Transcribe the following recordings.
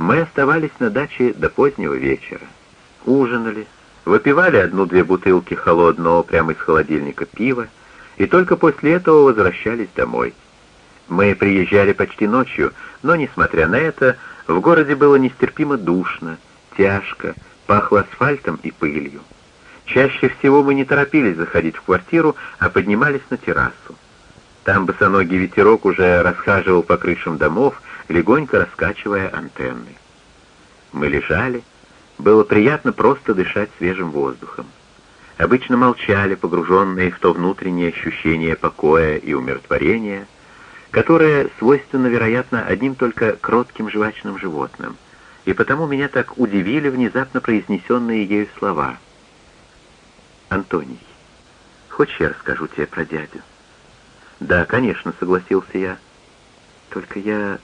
Мы оставались на даче до позднего вечера. Ужинали, выпивали одну-две бутылки холодного прямо из холодильника пива, и только после этого возвращались домой. Мы приезжали почти ночью, но, несмотря на это, в городе было нестерпимо душно, тяжко, пахло асфальтом и пылью. Чаще всего мы не торопились заходить в квартиру, а поднимались на террасу. Там босоногий ветерок уже расхаживал по крышам домов, легонько раскачивая антенны. Мы лежали, было приятно просто дышать свежим воздухом. Обычно молчали, погруженные в то внутреннее ощущение покоя и умиротворения, которое свойственно, вероятно, одним только кротким жвачным животным, и потому меня так удивили внезапно произнесенные ею слова. «Антоний, хочешь, я расскажу тебе про дядю?» «Да, конечно», — согласился я. «Только я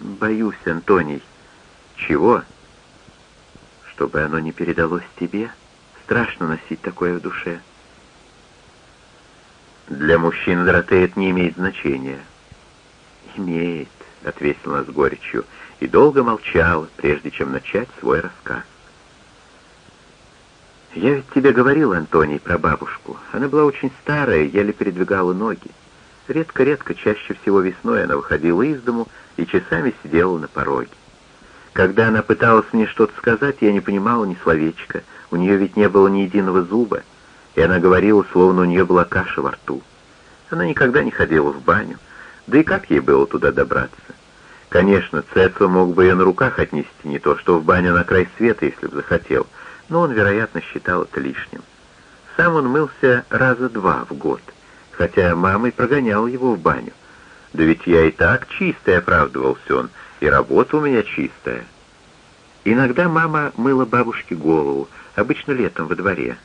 боюсь, Антоний». «Чего?» «Чтобы оно не передалось тебе». Страшно носить такое в душе. Для мужчин Доротея не имеет значения. Имеет, ответил она с горечью, и долго молчала, прежде чем начать свой рассказ. Я ведь тебе говорил, Антоний, про бабушку. Она была очень старая, еле передвигала ноги. Редко-редко, чаще всего весной она выходила из дому и часами сидела на пороге. Когда она пыталась мне что-то сказать, я не понимала ни словечка — у нее ведь не было ни единого зуба, и она говорила, словно у нее была каша во рту. Она никогда не ходила в баню, да и как ей было туда добраться? Конечно, Цецо мог бы ее на руках отнести, не то что в баню на край света, если бы захотел, но он, вероятно, считал это лишним. Сам он мылся раза два в год, хотя мама и прогоняла его в баню. Да ведь я и так чистый, оправдывался он, и работа у меня чистая. Иногда мама мыла бабушке голову, обычно летом во дворе.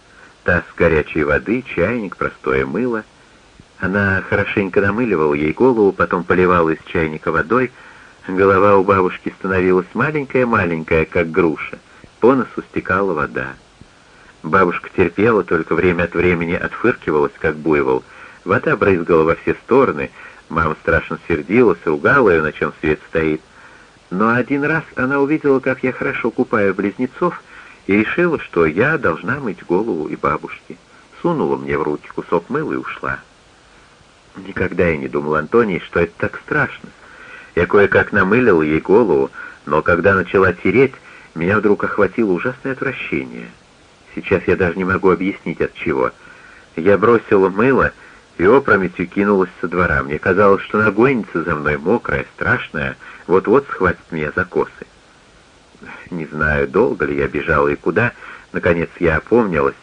Таз горячей воды, чайник, простое мыло. Она хорошенько намыливала ей голову, потом поливала из чайника водой. Голова у бабушки становилась маленькая-маленькая, как груша. По носу стекала вода. Бабушка терпела, только время от времени отфыркивалась, как буйвол. Вода брызгала во все стороны. Мама страшно сердилась, ругала ее, на чем свет стоит. Но один раз она увидела, как я хорошо купаю близнецов, и решила, что я должна мыть голову и бабушки. Сунула мне в руки кусок мыла и ушла. Никогда я не думал, Антоний, что это так страшно. Я кое-как намылил ей голову, но когда начала тереть, меня вдруг охватило ужасное отвращение. Сейчас я даже не могу объяснить от чего. Я бросила мыло и опрометью кинулась со двора. Мне казалось, что она за мной, мокрая, страшная, вот-вот схватит меня за косы. Не знаю, долго ли я бежала и куда. Наконец я опомнилась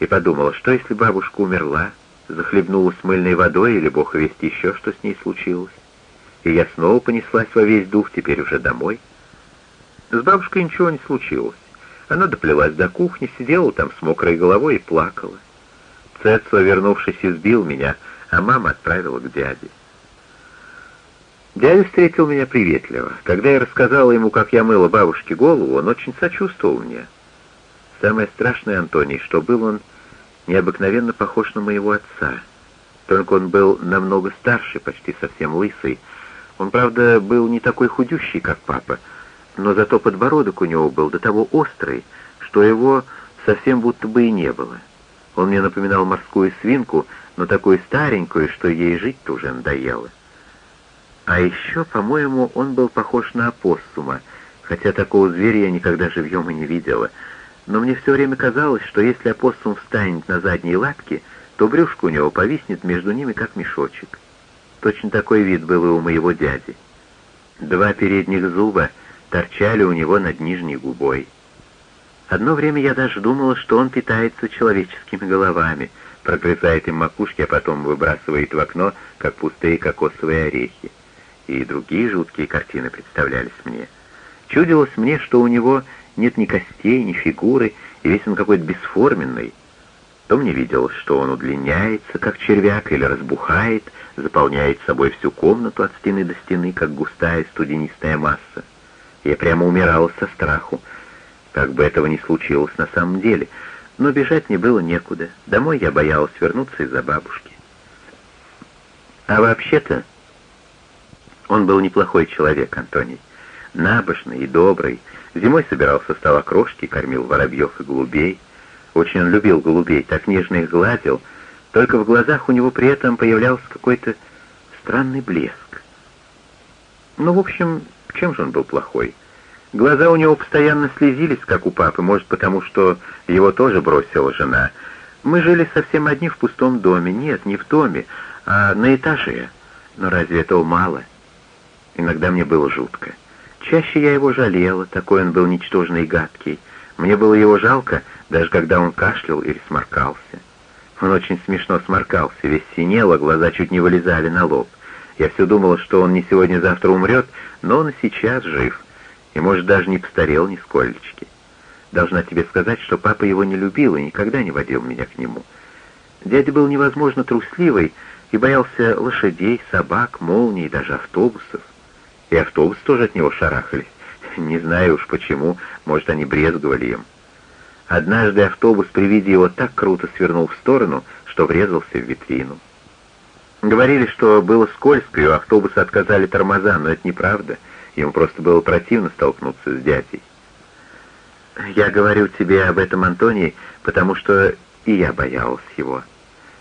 и подумала, что если бабушка умерла, захлебнулась мыльной водой или бог весть еще, что с ней случилось. И я снова понеслась во весь дух, теперь уже домой. С бабушкой ничего не случилось. Она доплелась до кухни, сидела там с мокрой головой и плакала. Цецо, вернувшись, избил меня, а мама отправила к дяде. Дядя встретил меня приветливо. Когда я рассказала ему, как я мыла бабушке голову, он очень сочувствовал мне. Самое страшное, Антоний, что был он необыкновенно похож на моего отца. Только он был намного старше, почти совсем лысый. Он, правда, был не такой худющий, как папа, но зато подбородок у него был до того острый, что его совсем будто бы и не было. Он мне напоминал морскую свинку, но такую старенькую, что ей жить-то уже надоело. А еще, по-моему, он был похож на опоссума, хотя такого зверя я никогда живьем и не видела. Но мне все время казалось, что если опоссум встанет на задние лапки, то брюшко у него повиснет между ними, как мешочек. Точно такой вид был и у моего дяди. Два передних зуба торчали у него над нижней губой. Одно время я даже думала, что он питается человеческими головами, прогрызает им макушки, а потом выбрасывает в окно, как пустые кокосовые орехи и другие жуткие картины представлялись мне. Чудилось мне, что у него нет ни костей, ни фигуры, и весь он какой-то бесформенный. То мне виделось, что он удлиняется, как червяк, или разбухает, заполняет собой всю комнату от стены до стены, как густая студенистая масса. Я прямо умирала со страху, как бы этого ни случилось на самом деле, но бежать мне было некуда. Домой я боялась вернуться из-за бабушки. А вообще-то он был неплохой человек, Антоний. набожный и добрый. Зимой собирал со стола крошки, кормил воробьев и голубей. Очень он любил голубей, так нежно их гладил, только в глазах у него при этом появлялся какой-то странный блеск. Ну, в общем, чем же он был плохой? Глаза у него постоянно слезились, как у папы, может, потому что его тоже бросила жена. Мы жили совсем одни в пустом доме. Нет, не в доме, а на этаже. Но разве этого мало? Иногда мне было жутко. Чаще я его жалела, такой он был ничтожный и гадкий. Мне было его жалко, даже когда он кашлял или сморкался. Он очень смешно сморкался, весь синел, а глаза чуть не вылезали на лоб. Я все думала, что он не сегодня-завтра умрет, но он и сейчас жив, и, может, даже не постарел нисколечки. Должна тебе сказать, что папа его не любил и никогда не водил меня к нему. Дядя был невозможно трусливый и боялся лошадей, собак, молний, даже автобусов. И автобусы тоже от него шарахались. Не знаю уж почему, может, они брезговали им. Однажды автобус при виде его так круто свернул в сторону, что врезался в витрину. Говорили, что было скользко, и у автобуса отказали тормоза, но это неправда. Ему просто было противно столкнуться с дядей. Я говорю тебе об этом, Антоний, потому что и я боялась его.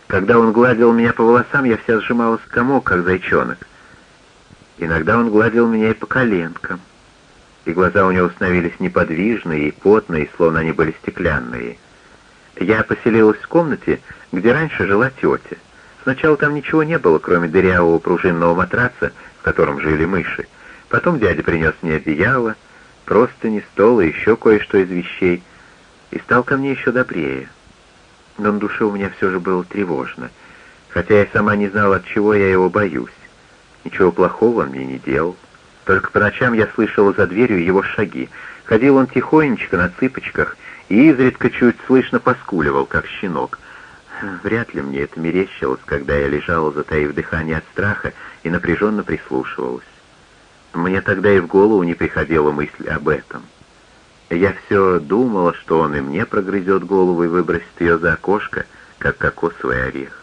Когда он гладил меня по волосам, я вся сжималась в комок, как зайчонок. Иногда он гладил меня и по коленкам, и глаза у него становились неподвижные и потные, словно они были стеклянные. Я поселилась в комнате, где раньше жила тетя. Сначала там ничего не было, кроме дырявого пружинного матраца, в котором жили мыши. Потом дядя принес мне одеяло, простыни, стол и еще кое-что из вещей, и стал ко мне еще добрее. Но на душе у меня все же было тревожно, хотя я сама не знала, от чего я его боюсь. Ничего плохого он мне не делал. Только по ночам я слышала за дверью его шаги. Ходил он тихонечко на цыпочках и изредка чуть слышно поскуливал, как щенок. Вряд ли мне это мерещилось, когда я лежала, затаив дыхание от страха, и напряженно прислушивалась. Мне тогда и в голову не приходила мысль об этом. Я все думала, что он и мне прогрызет голову и выбросит ее за окошко, как кокосовый орех.